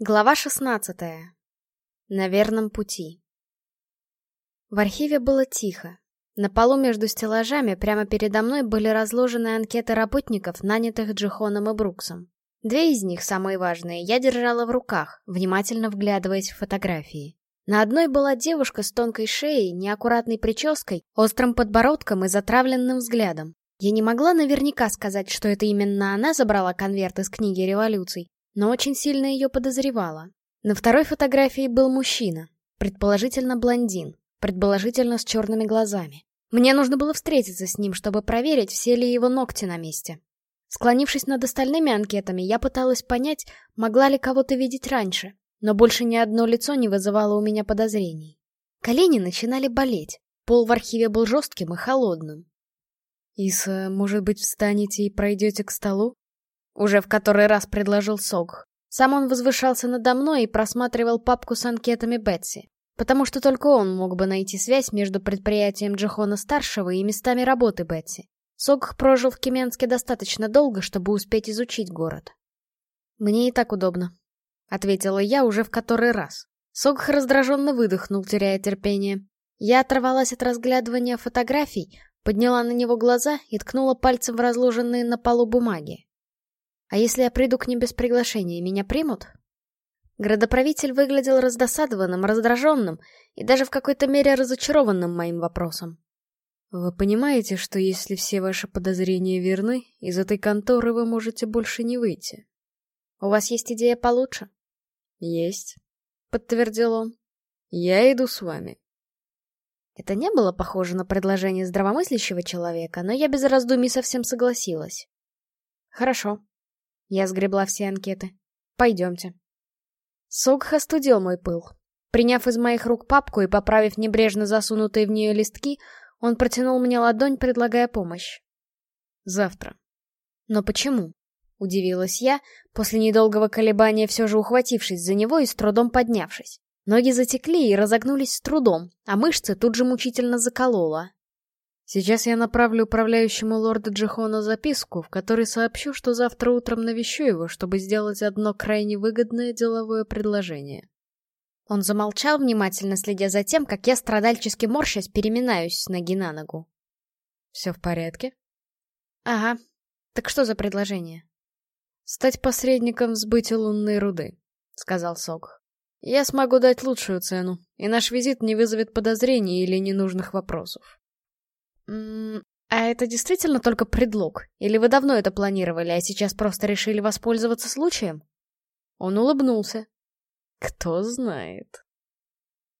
Глава 16. На верном пути. В архиве было тихо. На полу между стеллажами прямо передо мной были разложены анкеты работников, нанятых Джихоном и Бруксом. Две из них, самые важные, я держала в руках, внимательно вглядываясь в фотографии. На одной была девушка с тонкой шеей, неаккуратной прической, острым подбородком и затравленным взглядом. Я не могла наверняка сказать, что это именно она забрала конверт из книги революций, но очень сильно ее подозревала. На второй фотографии был мужчина, предположительно блондин, предположительно с черными глазами. Мне нужно было встретиться с ним, чтобы проверить, все ли его ногти на месте. Склонившись над остальными анкетами, я пыталась понять, могла ли кого-то видеть раньше, но больше ни одно лицо не вызывало у меня подозрений. Колени начинали болеть, пол в архиве был жестким и холодным. «Иса, может быть, встанете и пройдете к столу?» Уже в который раз предложил Сог. Сам он возвышался надо мной и просматривал папку с анкетами Бетси. Потому что только он мог бы найти связь между предприятием Джихона-старшего и местами работы Бетси. Согх прожил в Кеменске достаточно долго, чтобы успеть изучить город. «Мне и так удобно», — ответила я уже в который раз. Согх раздраженно выдохнул, теряя терпение. Я оторвалась от разглядывания фотографий, подняла на него глаза и ткнула пальцем в разложенные на полу бумаги. А если я приду к ним без приглашения, меня примут? Градоправитель выглядел раздосадованным, раздраженным и даже в какой-то мере разочарованным моим вопросом. Вы понимаете, что если все ваши подозрения верны, из этой конторы вы можете больше не выйти? У вас есть идея получше? Есть, подтвердил он. Я иду с вами. Это не было похоже на предложение здравомыслящего человека, но я без раздумий совсем согласилась. Хорошо, я сгребла все анкеты. Пойдемте. Согх остудил мой пыл. Приняв из моих рук папку и поправив небрежно засунутые в нее листки, он протянул мне ладонь, предлагая помощь. Завтра. Но почему? Удивилась я, после недолгого колебания все же ухватившись за него и с трудом поднявшись. Ноги затекли и разогнулись с трудом, а мышцы тут же мучительно заколола. Сейчас я направлю управляющему лорда Джихона записку, в которой сообщу, что завтра утром навещу его, чтобы сделать одно крайне выгодное деловое предложение. Он замолчал, внимательно следя за тем, как я страдальчески морщась переминаюсь с ноги на ногу. «Все в порядке?» «Ага. Так что за предложение?» «Стать посредником в сбытии лунной руды», — сказал Сок. «Я смогу дать лучшую цену, и наш визит не вызовет подозрений или ненужных вопросов». А это действительно только предлог? Или вы давно это планировали, а сейчас просто решили воспользоваться случаем? Он улыбнулся. Кто знает.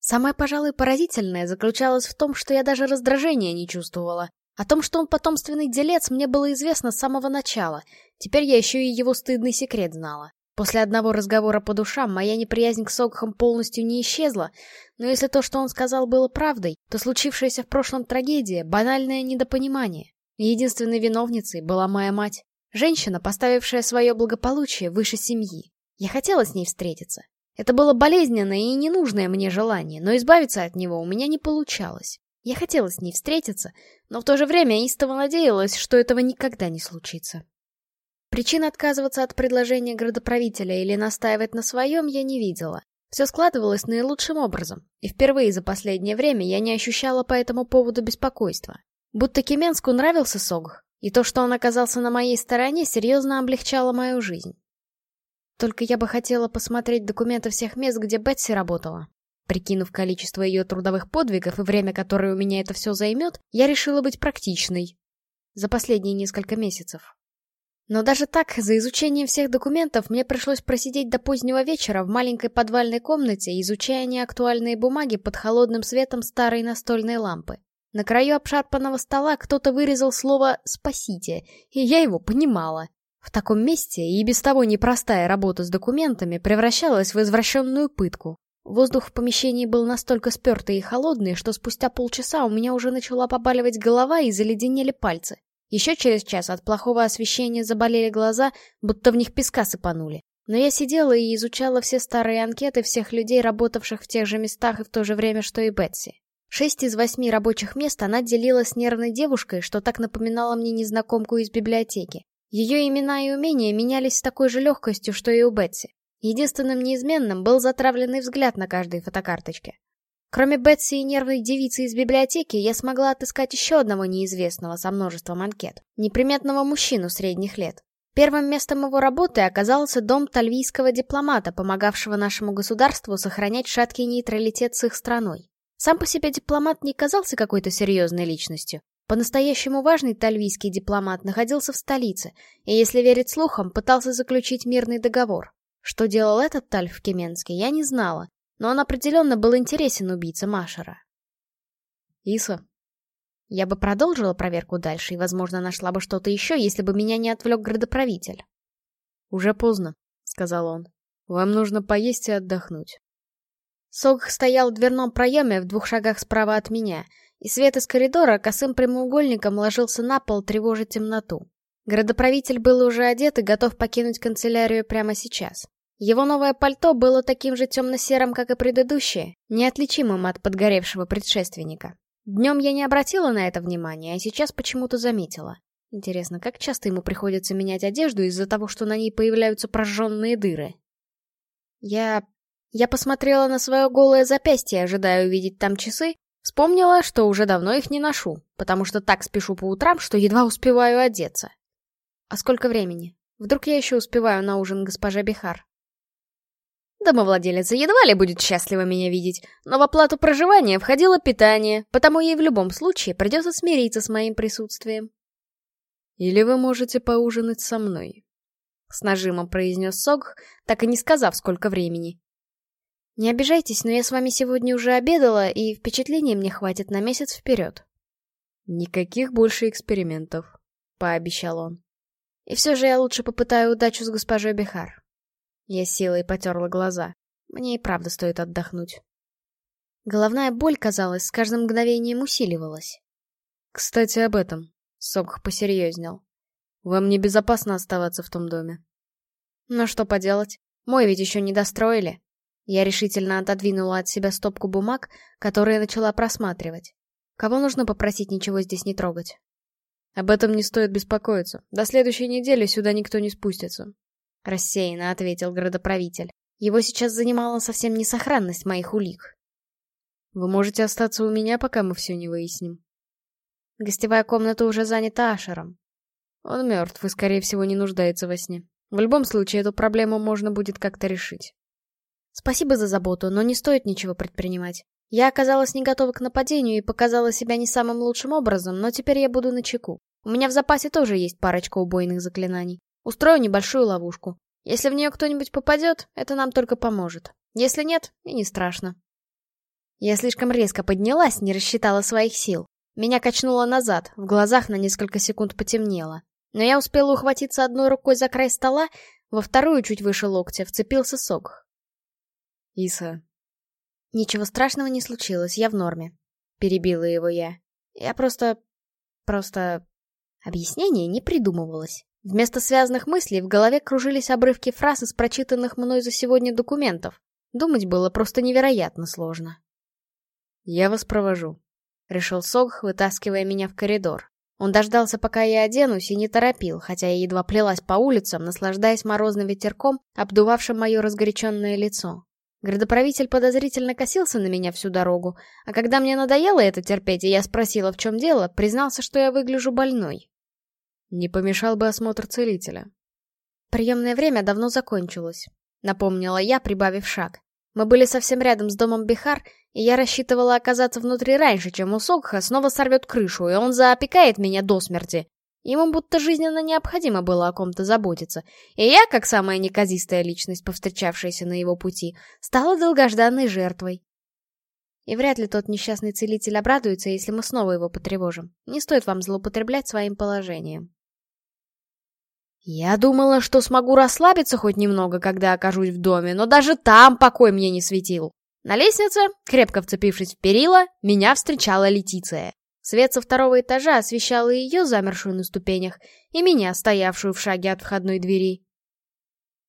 Самое, пожалуй, поразительное заключалось в том, что я даже раздражения не чувствовала. О том, что он потомственный делец, мне было известно с самого начала. Теперь я еще и его стыдный секрет знала. После одного разговора по душам моя неприязнь к Согхам полностью не исчезла, но если то, что он сказал, было правдой, то случившаяся в прошлом трагедия — банальное недопонимание. Единственной виновницей была моя мать. Женщина, поставившая свое благополучие выше семьи. Я хотела с ней встретиться. Это было болезненное и ненужное мне желание, но избавиться от него у меня не получалось. Я хотела с ней встретиться, но в то же время истово надеялась, что этого никогда не случится. Причин отказываться от предложения градоправителя или настаивать на своем я не видела. Все складывалось наилучшим образом, и впервые за последнее время я не ощущала по этому поводу беспокойства. Будто Кеменску нравился Согх, и то, что он оказался на моей стороне, серьезно облегчало мою жизнь. Только я бы хотела посмотреть документы всех мест, где Бетси работала. Прикинув количество ее трудовых подвигов и время, которое у меня это все займет, я решила быть практичной. За последние несколько месяцев. Но даже так, за изучением всех документов, мне пришлось просидеть до позднего вечера в маленькой подвальной комнате, изучая неактуальные бумаги под холодным светом старой настольной лампы. На краю обшарпанного стола кто-то вырезал слово «спасите», и я его понимала. В таком месте и без того непростая работа с документами превращалась в извращенную пытку. Воздух в помещении был настолько спертый и холодный, что спустя полчаса у меня уже начала побаливать голова и заледенели пальцы. Еще через час от плохого освещения заболели глаза, будто в них песка сыпанули. Но я сидела и изучала все старые анкеты всех людей, работавших в тех же местах и в то же время, что и Бетси. Шесть из восьми рабочих мест она делила с нервной девушкой, что так напоминало мне незнакомку из библиотеки. Ее имена и умения менялись с такой же легкостью, что и у Бетси. Единственным неизменным был затравленный взгляд на каждой фотокарточке. Кроме Бетси и нервной девицы из библиотеки, я смогла отыскать еще одного неизвестного со множеством анкет. Неприметного мужчину средних лет. Первым местом его работы оказался дом тальвийского дипломата, помогавшего нашему государству сохранять шаткий нейтралитет с их страной. Сам по себе дипломат не казался какой-то серьезной личностью. По-настоящему важный тальвийский дипломат находился в столице, и, если верить слухам, пытался заключить мирный договор. Что делал этот Тальф Кеменский, я не знала, но он определенно был интересен убийце Машера. Иса. Я бы продолжила проверку дальше и, возможно, нашла бы что-то еще, если бы меня не отвлек градоправитель. «Уже поздно», — сказал он. «Вам нужно поесть и отдохнуть». Сог стоял в дверном проеме в двух шагах справа от меня, и свет из коридора косым прямоугольником ложился на пол, тревожить темноту. Градоправитель был уже одет и готов покинуть канцелярию прямо сейчас. Его новое пальто было таким же темно-серым, как и предыдущее, неотличимым от подгоревшего предшественника. Днем я не обратила на это внимания, а сейчас почему-то заметила. Интересно, как часто ему приходится менять одежду из-за того, что на ней появляются прожженные дыры? Я... Я посмотрела на свое голое запястье, ожидая увидеть там часы, вспомнила, что уже давно их не ношу, потому что так спешу по утрам, что едва успеваю одеться. А сколько времени? Вдруг я еще успеваю на ужин госпожа Бихар? Домовладелица едва ли будет счастлива меня видеть, но в оплату проживания входило питание, потому ей в любом случае придется смириться с моим присутствием. «Или вы можете поужинать со мной», — с нажимом произнес Сог, так и не сказав, сколько времени. «Не обижайтесь, но я с вами сегодня уже обедала, и впечатлений мне хватит на месяц вперед». «Никаких больше экспериментов», — пообещал он. «И все же я лучше попытаю удачу с госпожой Бихар». Я силой потерла глаза. Мне и правда стоит отдохнуть. Головная боль, казалось, с каждым мгновением усиливалась. «Кстати, об этом», — Сокх посерьезнел. «Вам небезопасно оставаться в том доме». «Ну что поделать? Мой ведь еще не достроили». Я решительно отодвинула от себя стопку бумаг, которые начала просматривать. Кого нужно попросить ничего здесь не трогать? Об этом не стоит беспокоиться. До следующей недели сюда никто не спустится. — рассеянно ответил градоправитель. Его сейчас занимала совсем не сохранность моих улик. «Вы можете остаться у меня, пока мы все не выясним». Гостевая комната уже занята Ашером. Он мертв и, скорее всего, не нуждается во сне. В любом случае, эту проблему можно будет как-то решить. Спасибо за заботу, но не стоит ничего предпринимать. Я оказалась не готова к нападению и показала себя не самым лучшим образом, но теперь я буду на чеку. У меня в запасе тоже есть парочка убойных заклинаний. Устрою небольшую ловушку. Если в нее кто-нибудь попадет, это нам только поможет. Если нет, и не страшно. Я слишком резко поднялась, не рассчитала своих сил. Меня качнуло назад, в глазах на несколько секунд потемнело. Но я успела ухватиться одной рукой за край стола, во вторую, чуть выше локтя, вцепился сок. «Иса». «Ничего страшного не случилось, я в норме», — перебила его я. «Я просто... просто...» Объяснение не придумывалось. Вместо связанных мыслей в голове кружились обрывки фраз из прочитанных мной за сегодня документов. Думать было просто невероятно сложно. «Я вас провожу», — решил Сог, вытаскивая меня в коридор. Он дождался, пока я оденусь, и не торопил, хотя я едва плелась по улицам, наслаждаясь морозным ветерком, обдувавшим мое разгоряченное лицо. Градоправитель подозрительно косился на меня всю дорогу, а когда мне надоело это терпеть, и я спросила, в чем дело, признался, что я выгляжу больной. Не помешал бы осмотр целителя. Приемное время давно закончилось, напомнила я, прибавив шаг. Мы были совсем рядом с домом Бихар, и я рассчитывала оказаться внутри раньше, чем у Сокха снова сорвет крышу, и он заопекает меня до смерти. Ему будто жизненно необходимо было о ком-то заботиться, и я, как самая неказистая личность, повстречавшаяся на его пути, стала долгожданной жертвой. И вряд ли тот несчастный целитель обрадуется, если мы снова его потревожим. Не стоит вам злоупотреблять своим положением. Я думала, что смогу расслабиться хоть немного, когда окажусь в доме, но даже там покой мне не светил. На лестнице, крепко вцепившись в перила, меня встречала Летиция. Свет со второго этажа освещал и ее, замершую на ступенях, и меня, стоявшую в шаге от входной двери.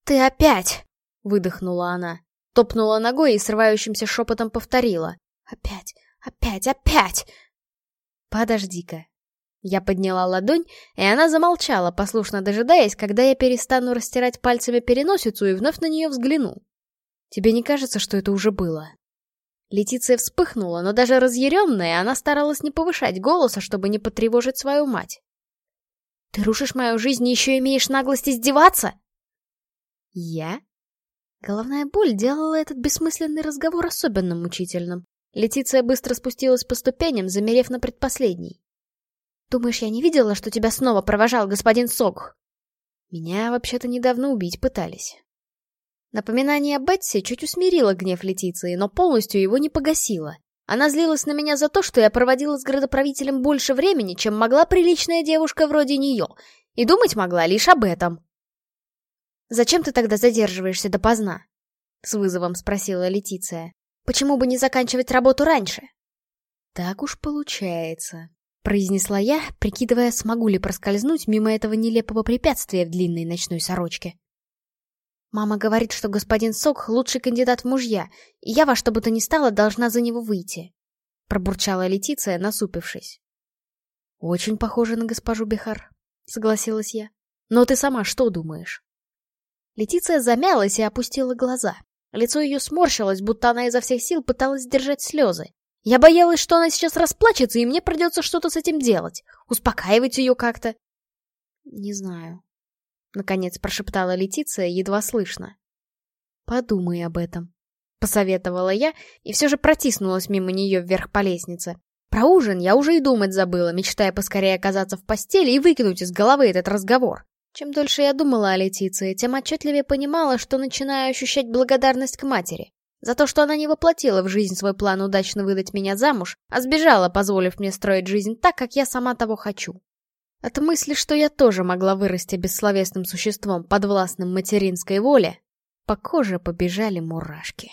«Ты опять!» — выдохнула она. Топнула ногой и срывающимся шепотом повторила. «Опять! Опять! Опять!» «Подожди-ка!» Я подняла ладонь, и она замолчала, послушно дожидаясь, когда я перестану растирать пальцами переносицу и вновь на нее взгляну. Тебе не кажется, что это уже было? Летиция вспыхнула, но даже разъяренная, она старалась не повышать голоса, чтобы не потревожить свою мать. «Ты рушишь мою жизнь и еще имеешь наглость издеваться?» «Я?» Головная боль делала этот бессмысленный разговор особенно мучительным. Летиция быстро спустилась по ступеням, замерев на предпоследней. «Думаешь, я не видела, что тебя снова провожал господин Сок?» «Меня вообще-то недавно убить пытались». Напоминание о Бетси чуть усмирило гнев Летиции, но полностью его не погасило. Она злилась на меня за то, что я проводила с градоправителем больше времени, чем могла приличная девушка вроде нее, и думать могла лишь об этом. «Зачем ты тогда задерживаешься допоздна?» — с вызовом спросила Летиция. «Почему бы не заканчивать работу раньше?» «Так уж получается», — произнесла я, прикидывая, смогу ли проскользнуть мимо этого нелепого препятствия в длинной ночной сорочке. «Мама говорит, что господин Сок — лучший кандидат в мужья, и я во что бы то ни стало должна за него выйти», — пробурчала Летиция, насупившись. «Очень похоже на госпожу Бихар», — согласилась я. «Но ты сама что думаешь?» Летиция замялась и опустила глаза. Лицо ее сморщилось, будто она изо всех сил пыталась сдержать слезы. Я боялась, что она сейчас расплачется, и мне придется что-то с этим делать. Успокаивать ее как-то. Не знаю. Наконец прошептала Летиция, едва слышно. Подумай об этом. Посоветовала я, и все же протиснулась мимо нее вверх по лестнице. Про ужин я уже и думать забыла, мечтая поскорее оказаться в постели и выкинуть из головы этот разговор. Чем дольше я думала о Летиции, тем отчетливее понимала, что начинаю ощущать благодарность к матери. За то, что она не воплотила в жизнь свой план удачно выдать меня замуж, а сбежала, позволив мне строить жизнь так, как я сама того хочу. От мысли, что я тоже могла вырасти бессловесным существом, подвластным материнской воле, по коже побежали мурашки.